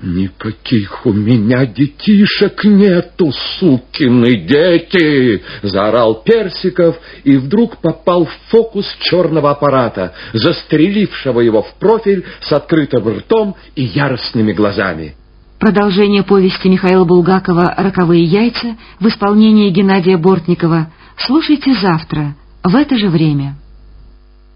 «Никаких у меня детишек нету, сукины дети!» — заорал Персиков и вдруг попал в фокус черного аппарата, застрелившего его в профиль с открытым ртом и яростными глазами. Продолжение повести Михаила Булгакова «Роковые яйца» в исполнении Геннадия Бортникова слушайте завтра в это же время.